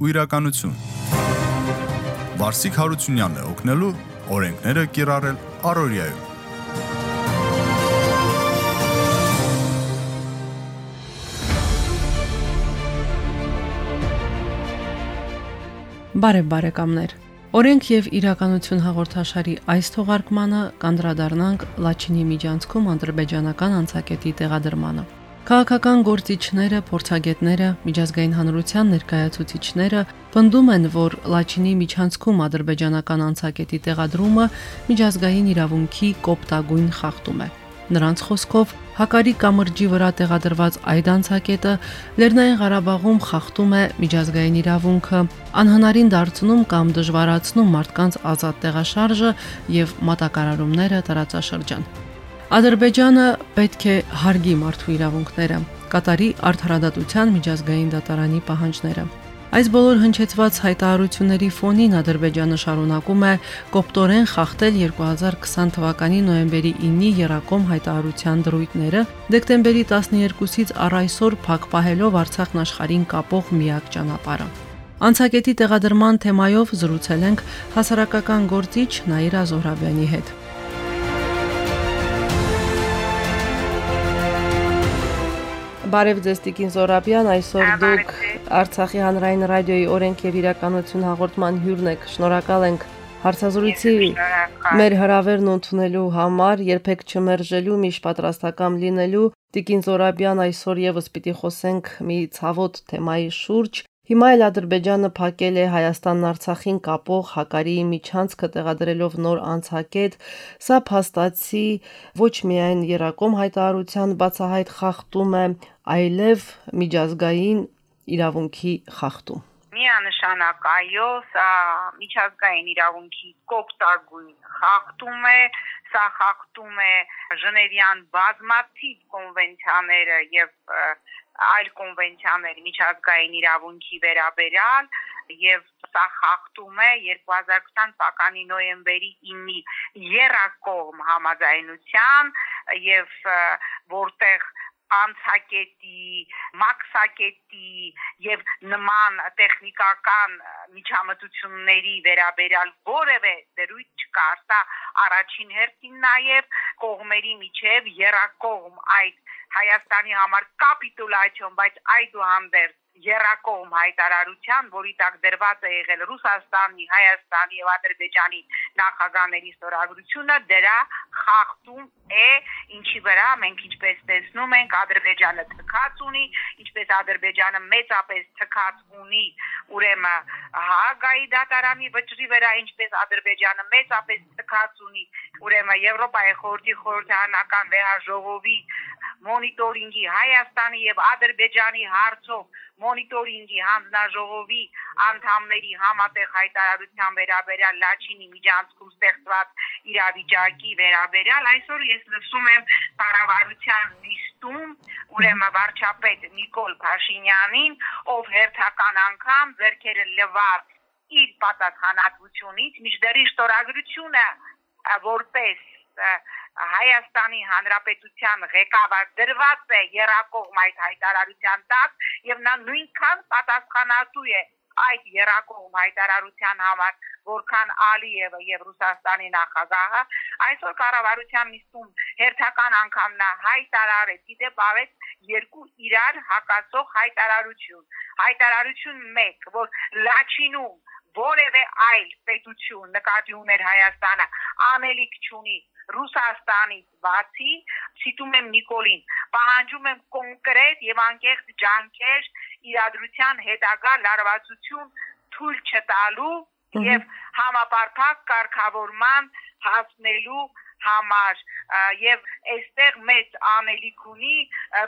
ու իրականություն։ Վարսիկ Հարությունյանն է օգնելու օրենքները կիրառել Արորիայում։ Բարև բարեկամներ։ Օրենք եւ իրականություն հաղորդաշարի այս թողարկմանը կանդրադառնանք Լաչինի միջանցքում ադրբեջանական անցակետի տեղադրմանը։ Քաղաքական գործիչները, փորձագետները, միջազգային հանրության ներկայացուցիչները պնդում են, որ Լաչինի միջանցքում ադրբեջանական անցակետի տեղադրումը միջազգային իրավունքի կոպտագույն խախտում է։ Նրանց խոսքով Հակարի կամրջի վրա տեղադրված այդ անցակետը Լեռնային Ղարաբաղում խախտում է միջազգային իրավունքը, անհնարին դարձնում կամ դժվարացնում մարդկանց ազատ տեղաշարժը եւ մատակարարումները տարածաշրջան։ Ադրբեջանը պետք է հարգի մարդու իրավունքները, կատարի արդարադատության միջազգային դատարանի պահանջները։ Այս բոլոր հնչեցված հայտարարությունների ֆոնին Ադրբեջանը շարունակում է կոպտորեն խախտել 2020 թվականի նոյեմբերի 9-ի Երակոմ հայտարարության դրույթները, դեկտեմբերի 12-ից առ այսօր փակ պահելով Արցախն աշխարհին կապող միակ ճանապարհը։ Անցակետի տեղադրման թեմայով զրուցել ենք հասարակական գործիչ Նաիրա Զոհրաբյանի հետ։ Բարև ձեզ Տիկին Զորաբյան, այսօր դուք Արցախի հանրային ռադիոյի օրենք եւ իրականություն հաղորդման հյուրն եք։ Շնորհակալ ենք հարցազրույցի մեր հրավերն ընդունելու համար, երբեք չմերժելու, միշտ պատրաստական լինելու։ Տիկին Զորաբյան, այսօր եւս պիտի խոսենք մի ցավոտ թեմայի շուրջ, Հիմա էլ Ադրբեջանը փակել է Հայաստանն Արցախին կապող Հակարի միջանցքը տեղադրելով նոր անցակետ։ Սա փաստացի ոչ միայն Երակոմ հայտարարության բացահայտ խախտում է, այլև միջազգային իրավունքի խախտում։ Միանշանակ այո, սա միջազգային իրավունքի կոպտագույն խախտում է, սա խախտում է Ժնևյան բազմաթիվ կոնվենցիաները եւ այլ կոնվենցիաներ միջազգային իրավունքի վերաբերյալ եւ սա խախտում է 2020 թվականի նոյեմբերի 9-ի երակողմ համաձայնության եւ որտեղ անցակետի, մաքսակետի եւ նման տեխնիկական միջամտությունների վերաբերյալ որևէ դրույթ չկար։ Սա առաջին հերթին նաեւ կողմերի միջև երակողմ այդ Հայաստանի համար կապիտուլյացիոն, բայց այդուհանդերձ երակողմ հայտարարության, որի տակ դրված է եղել Ռուսաստանի, Հայաստանի եւ Ադրբեջանի նախագահների ստորագրությունը, դրա խախտում է, ինչի վրա մենք ինչպես տեսնում ենք, Ադրբեջանը թքած ունի, ինչպես Ադրբեջանը մեծապես թքած ունի, ուրեմն Հագայի դատարանի վճռի վրա, ինչպես Ադրբեջանը մեծապես թքած ունի, ուրեմն Եվրոպայի խորհրդի խորհրդանական վեհաժողովի մոնիտորինգի Հայաստանի եւ Ադրբեջանի հարցով մոնիտորինգի հանձնաժողովի անդամների համատեղ հայտարարության վերաբերյալ Լաչինի միջանցքում ստեղծված իրավիճակի վերաբերյալ այսօր ես լսում եմ կառավարության նիստում ուրեմն վարչապետ Նիկոլ Փաշինյանին, ով հերթական անգամ ձերքերը լվար իր պատասխանատվությունից, միջդերի շտորագրությունը որպես Հայաստանի Հանրապետության ղեկավար դրված է երակողմ այդ հայտարարության տակ եւ նա նույնքան պատասխանատու է այդ երակողմ հայտարարության համար, որքան Ալիևը եւ Ռուսաստանի նախագահը այսօր կառավարության նիստում հերթական անգամ նա հայտարարեց, իդեպ ավեց երկու իրար հակասող հայտարարություն։ Հայտարարություն 1, որ Լաչինում որևէ այլ պետություն նկատի ուներ Հայաստանը անելիք չունի Ռուսաստանից բացի ցիտում եմ Նիկոլին պահանջում եմ կոնկրետ եւ անկեղծ ջանքեր իրադրության հետագա լարվածություն թույլ չտալու եւ համապարփակ կարգավորման հասնելու համար եւ այստեղ մեծ անելիք ունի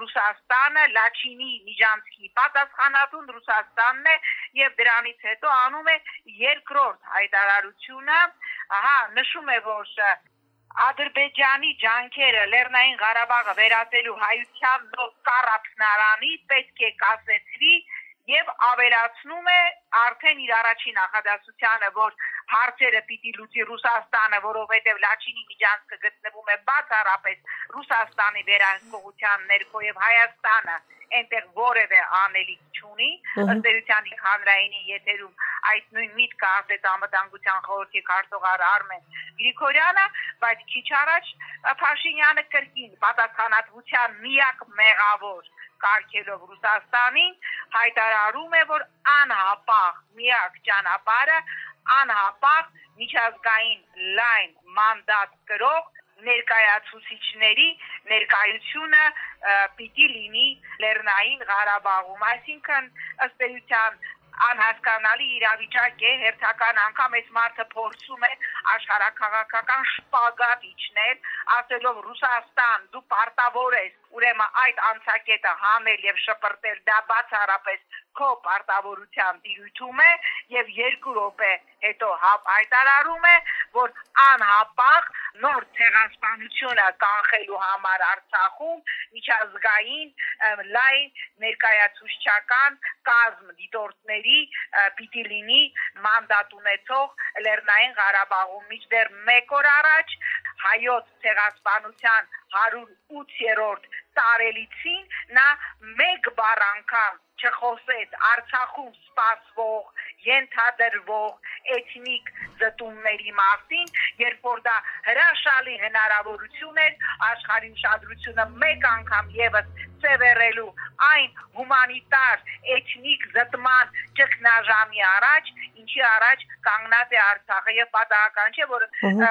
Ռուսաստանը Լաչինի միջանցքի պատասխանատուն Ռուսաստանն է եւ դրանից հետո անում է երկրորդ հայտարարությունը ահա նշում է որ Ադրբեջանի ջանքերը Լեռնային Ղարաբաղը վերածելու հայության նոր կառապնարանի պետք է կասեցվի եւ ավելացնում է արդեն իր առաջին նախադասությանը, որ հարցերը պիտի լուծի Ռուսաստանը, որովհետև Լաչինի միջանցքը գտնվում է բացառապես Ռուսաստանի վերահսկողության ներքո եւ Հայաստանը այնտեղ որևէ անելիք չունի ըստ էության հանրայինի եթերում այդ նույն միտքը ասեց անվտանգության խորհրդի քարտուղար Արմեն Գրիգորյանը բայց քիչ առաջ Փաշինյանը կրկին պատասխանատվության միակ մեղավոր կարգելով Ռուսաստանին հայտարարում է որ անհապաղ միակ ճանապարհը անհապաղ միջազգային լայն մանդատ կրող ներկայացուցիչների ներկայությունը պիտի լինի Լեռնային Ղարաբաղում, այսինքն ըստ էության անհասկանալի իրավիճակ է հերթական անգամ այս մարդը փորձում է աշխարհակաղակական շպագատ իջնել ասելով Ռուսաստան դու պարտավոր ես ուրեմն այդ անցակետը հանել եւ շպրտել դա բացառապես քո պարտավորության դիրույթում է եւ երկու րոպե հետո հայտարարում է որ անհապաղ նոր ցեղասպանությունը կանխելու համար Արցախում միջազգային լայն ներկայացուցչական կազմ դիտորդների պիտի լինի մանդատ ունեցող Լեռնային Ղարաբաղում միջդեռ 1 օր առաջ հայոց ցեղասպանության 108-րդ տարելիցին նա մեկ բառ անգամ չխոսեց Արցախում սպասվող ենթադրվող էթնիկ զտումների մասին, երբ որ դա հրաշալի հնարավորություն էր աշխարհի ուշադրությունը մեկ անգամ եւս ծևերելու այն հումանիտար էթնիկ զտման ճգնաժամի առաջ, ինչի առաջ կանգնած է Արցախը եւ պատահական չէ, որ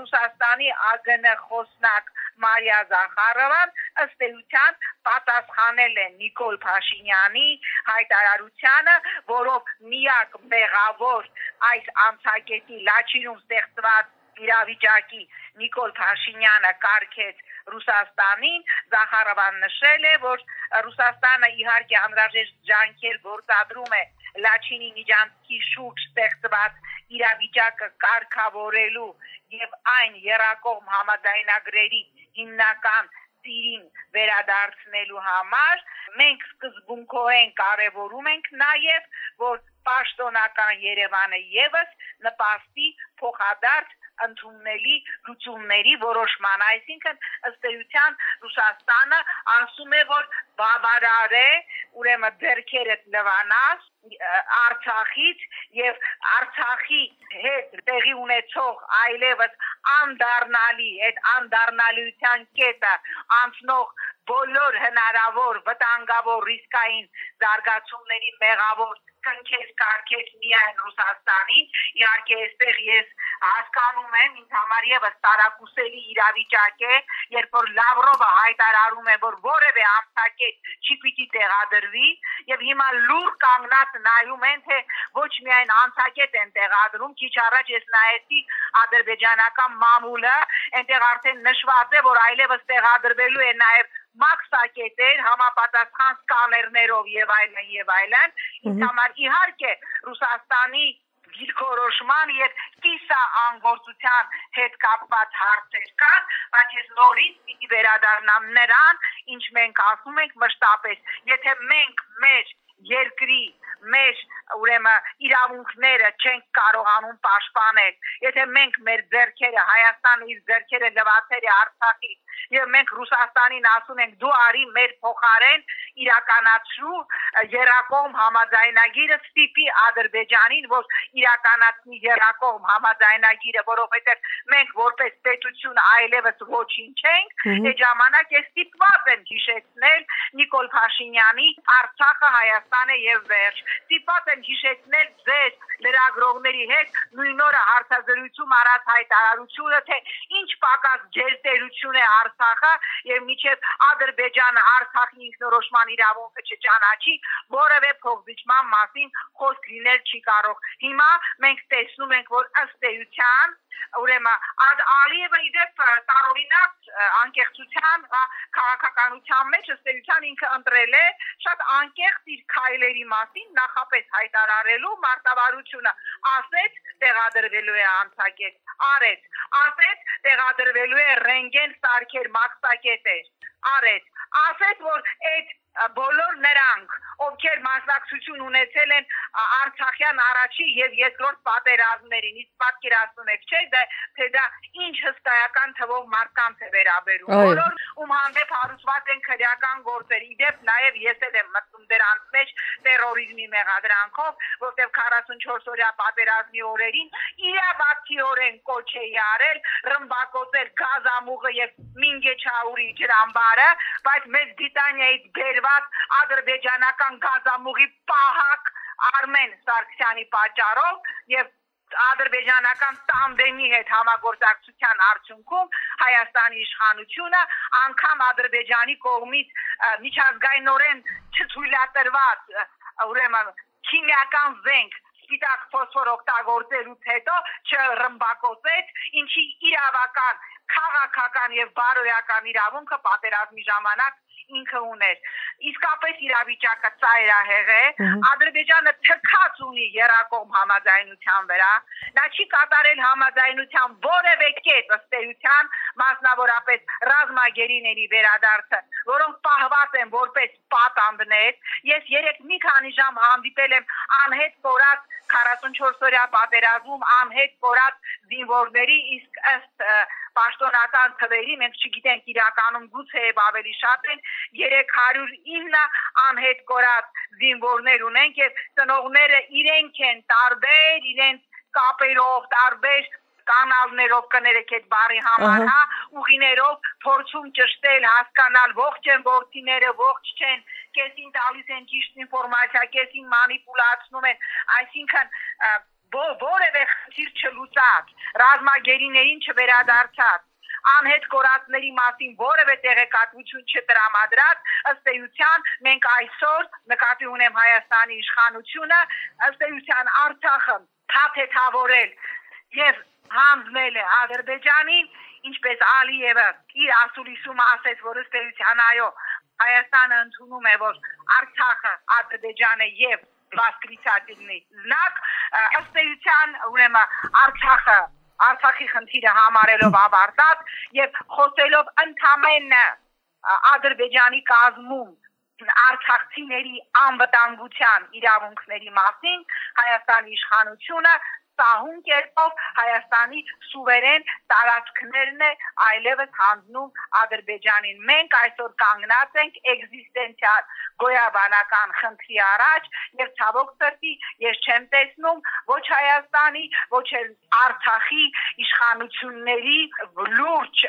Ռուսաստանի ԱԳՆ խոսնակ Մարիա Զախարովան ըստ էության պատասխանել է Նիկոլ Փաշինյանի հայտարարությանը, որով միակ մեղավոր այս անցակետի լաչինում ստեղծված իրավիճակի Նիկոլ Փաշինյանը կարգեց Ռուսաստանին, Զախարովան նշել է, որ Ռուսաստանը իհարկե անհրաժեշտ ջանքեր գործադրում է Լաչինի միջանցքի շուրջ ստեղծված իրավիճակը կարգավորելու եւ այն երակողմ համաձայնագրերի հիմնական ծիրին վերադարձնելու համար մենք սկզբունքորեն կարևորում ենք նաև որ պաշտոնական Երևանը եւս նպաստի փոխադարձ ընդունելի լուծումների որոշման, այսինքն ըստ էության Ռուսաստանը ասում է, որ բավարար է ուրեմն ձերքերը լվանաս Արցախից եւ Արցախի հետ տեղի ունեցող այլևս անդառնալի այդ անդառնալիության կետը անցնող բոլոր հնարավոր վտանգավոր ռիսկային զարգացումների մեղավոր կնքես կարկես միայն Ռուսաստանին իհարկե այստեղ ես հասկանում եմ ինձ համար եւս տարակուսելի իրավիճակ է երբ որ Լավրովը հայտարարում է որ որևէ ամսակետ չի պիտի տեղադրվի եւ հիմա լուր կանգնած նայում են թե ոչ միայն անցակետ են տեղադրում քիչ առաջ ես նայեցի ադրբեջանական մամուլը այնտեղ արդեն նշված է որ այլևս տեղադրվելու է նաեւ մաքսակետեր համապատասխան սկաներներով եւ այլն եւ այլն ինձ համար իհարկե Ռուսաստանի դիրքորոշման եւ կիսա անգործության հետ կապված հարցեր կան, բայց ես նորից պիտի վերադառնամ նրան, ինչ մենք ասում ենք մշտապես, եթե մենք մեր երկրի մեր ուրեմն իրավունքները չենք կարողանում պաշտպանել եթե մենք մեր ձեռքերը Հայաստանը իր ձեռքերը լվացել է Արցախից եւ մենք Ռուսաստանին ասում ենք դու արի մեր փոխարեն իրականացրու երակողմ համաձայնագիրը ստիպի Ադրբեջանին որ իրականացնի երակողմ համաձայնագիրը որովհետեւ մենք որպես պետություն այլևս ոչինչ չենք այդ ժամանակ է ստիպված են հիշեցնել Նիկոլ Փաշինյանի Արցախը Հայաստանը եւ վերջ ստիպված են հիշեցնել ձեր լրագրողների հետ նույն օրը հարցազրույցում արած հայտարարությունը թե ինչ պակաս ջերտերություն է Արցախը եւ միջև Ադրբեջանը Արցախի ինքնորոշման իրավունքը չճանաչի որևէ փոխզիջման մասին խոսք լինել չի կարող հիմա մենք տեսնում ենք որ ըստ էության ուրեմն Ադ Ալիևը իդեպ տարօրինակ անկեղծության քաղաքականության մեջ ըստեյության ինքը ընտրել է շատ անկեղծ իր քայլերի մասին նախապես հայտարարելու մարտավարությունը ասեց տեղադրվելու է անցակետ արեց ասեց տեղադրվելու է ռենգեն սարքեր մաքսակետեր արեց ասեց որ այդ բոլոր նրանք, ովքեր մասնակցություն ունեցել են Արցախյան առաջի եւ երկրորդ պատերազմներին, իսկ պատկերացնում եք, չէ՞, դա թե դա ինչ հսկայական թվով մարդկանց է վերաբերում։ Բոլոր ում հանդեպ հարուցված են քրեական գործեր, իդեպ նաեւ ես էլ եմ մտնում դրանց մեջ terrorizmi մեղադրանքով, որտեղ 44 օրյա պատերազմի օրերին իրավացիորեն կոչ է արել ռմբակոծել գազամուղը եւ Մինգեչաուրի ջրամբարը, բայց մեծ Բրիտանիայից բերված ադրբեջանական գազամուղի պահակ Արմեն Սարգսյանի պատճառով եւ ադրբեջանական տանդեմի հետ համագործակցության արդյունքում Հայաստանի իշխանությունը անգամ ադրբեջանի կողմից միջազգայինորեն չթույլատրված ուրեմն քիմիական զենք սպիտակ ֆոսֆոր օգտագործելուց հետո չռմբակոծեց, ինչի իրավական, քաղաքական եւ բարոյական իրավունքը պատերազմի ժամանակ ինքը ուներ։ Իսկապես իրավիճակը ծայրահեղ է։ Ադրբեջանը թքած ունի երակոմ համաձայնության վրա։ Նա չի կատարել համաձայնության որևէ կետ ըստ էության, մասնավորապես ռազմագերիների վերադարձը, որոնք պահված են որպես պատանդներ։ Ես երեք մի քանի ժամ հանդիպել եմ անհետ կորած 44-օրյա պատերազմում անհետ կորած զինվորների իսկ ըստ պաշտոնական թվերի մենք չգիտենք իրականում գուցե ավելի շատ են 309 անհետ կորած զինվորներ ունենք եւ ծնողները իրենք են տարբեր իրենց կապերով տարբեր կանալներով կներեք այդ բարի համար, հա, ուղիներով փորձում ճշտել, հասկանալ ողջ են ворթիները, ողջ չեն, կեսին տալիս են ճիշտ ինֆորմացիա, կեսին մանիպուլացնում են, այսինքն որևէ խնդիր չլուծած, ռազմագերիներին չվերադարձած անհետ կորածների մասին որևէ տեղեկատվություն չտրամադրած ըստ էության մենք այսօր նկատի ունեմ Հայաստանի իշխանությունը ըստ էության Արցախը թաթեթավորել եւ հանձնել է Ադրբեջանին ինչպես Ալիևը իր ասուլիսում ասեց որ ըստ էության այո Հայաստանը ընդունում է, որ Արցախը, Ադրբեջանը եւ Բասկրիցատինի նակ ըստ էության ուրեմն Արցախը Արցախի խնդիրը համարելով ավարտած եւ խոսելով ընդամենը Ադրբեջանի կազմում Արցախցիների անվտանգության իրավունքների մասին Հայաստանի իշխանությունը սահուն կերպով Հայաստանի սուվերեն տարածքներն է այլևս հանձնում Ադրբեջանին։ Մենք այսօր կանգնած ենք էգզիստենցիալ գոյաբանական խնդրի առաջ եւ ցավոք սրտի ես չեմ տեսնում ոչ Հայաստանի, ոչ էլ Արցախի իշխանությունների լուրջ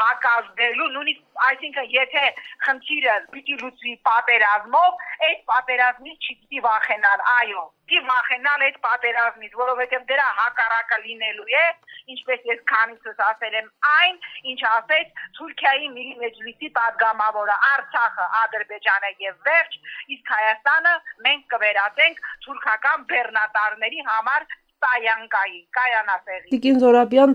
հակազդելու, նույնիսկ այսինքն եթե խնդիրը պիտի լուծվի պատերազմով, այդ պատերազմից չի վախենալ, այո, պիտի վախենան այդ պատերազմից, որովհետև դրա հակառակը լինելու է, ինչպես ես քանիցս ասել եմ, այն, ինչ ասեց Թուրքիայի Միլի Մեջլիսի падգամավորը Արցախը, Ադրբեջանը եւ վերջ, իսկ Հայաստանը մենք կվերածենք թուրքական բեռնատարների համար Կայանկայի, Կայանասեղի։ Տիկին Զորաբյան,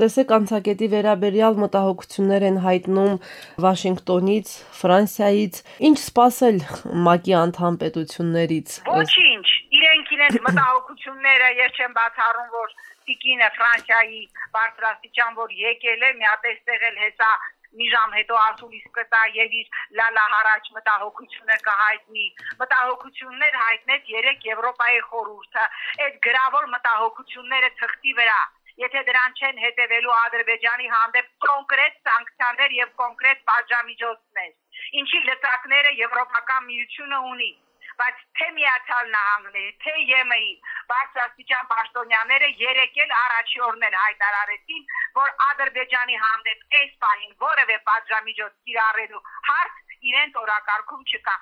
տեսեք անցակետի վերաբերյալ մտահոգություններ են հայտնում Վաշինգտոնից, Ֆրանսիայից։ Ինչ սпасել ՄԱԿ-ի անդամ պետություններից։ Ոչինչ, իրենք իրենց մտահոգությունները ես չեմ բացառում, որ Տիկինը Ֆրանսիայի բարձրաստիճան որ եկել է, մի հատ էստեղ էլ հեսա մի ժամ հետո ասուլիս կտա եւ իր լալա հարաճ մտահոգությունը կհայտնի մտահոգություններ հայտնեց երեք Եվրոպայի խորհուրդը այդ գրավոր մտահոգությունները թղթի վրա եթե դրան չեն հետևելու Ադրբեջանի հանդեպ կոնկրետ սանկցիաներ եւ կոնկրետ պատժամիջոցներ ինչի լծակները Եվրոպական միությունը ունի բայց թե Միացյալ Նահանգների, թե ԵՄ-ի բարձրաստիճան պաշտոնյաները երեք էլ առաջի օրն էլ հայտարարեցին, որ Ադրբեջանի հանդեպ այս պահին որևէ պատժամիջոց կիրառելու հարց իրենց օրակարգում չկա։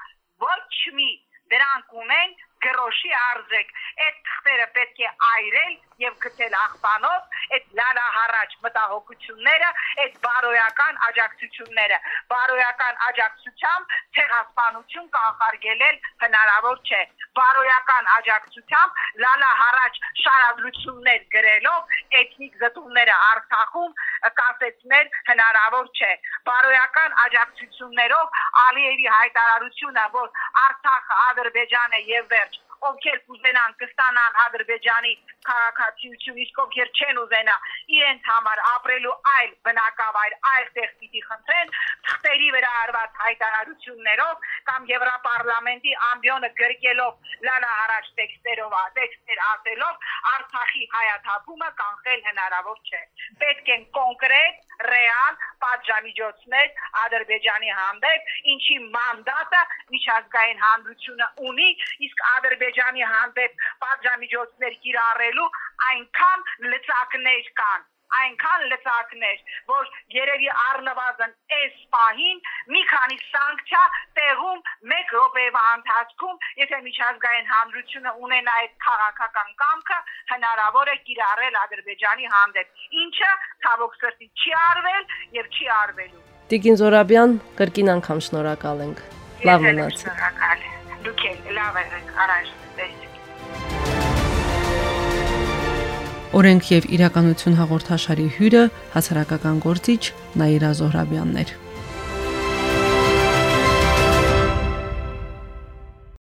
Ոչ մի դրանք ունեն գրոշի արժեք։ Այդ թղթերը պետք է այրել եւ գտել աղբանով, այդ լալա հարաճ մտահոգությունները, այդ բարոյական աջակցությունները, բարոյական աջակցությամբ ցեղասպանություն կանխարգելել հնարավոր չէ։ Բարոյական աջակցությամբ լալա հարաճ շարադրություններ գրելով էթնիկ զտումները Արցախում կասեցնել հնարավոր չէ։ Բարոյական աջակցություններով Ալիևի հայտարարությունը, որ Արցախը, Ադրբեջանը եւ վերջ ովքեր կուզենան կստանան Ադրբեջանի քաղաքացիություն, իսկ ովքեր չեն ուզենա իրենց համար ապրելու այլ բնակավայր, այլ տեղ պիտի խնդրեն, թղթերի վրա արված հայտարարություններով կամ Եվրոպարլամենտի ամբիոնը գրկելով լալա առաջ տեքստերով, տեքստեր ասելով Արցախի հայաթափումը կանխել հնարավոր չէ։ Պետք են կոնկրետ, ռեալ պատժամիջոցներ Ադրբեջանի հանդեպ, ինչի մանդատը միջազգային հանրությունը ունի, իսկ Ադրբեջանի հանդեպ պատժամիջոցներ կիրառելու այնքան լծակներ կան այնքան լծակներ, որ երևի առնվազն այս պահին մի քանի սանկցիա տեղում 1 րոպեվա ընթացքում, եթե միջազգային հանրությունը ունենա այդ քաղաքական կամքը, հնարավոր է կիրառել Ադրբեջանի հանդեպ, ինչը ցավոք սրտի չի արվել եւ չի արվելու։ Տիկին Զորաբյան, կրկին անգամ շնորհակալ ենք։ Լավ մնացեք։ Շնորհակալ։ Դուք եք լավ եք առաջ տեսեք։ Օրենք եւ իրականություն հաղորդաշարի հյուրը հասարակական գործիչ Նաիրա Զոհրաբյանն էր։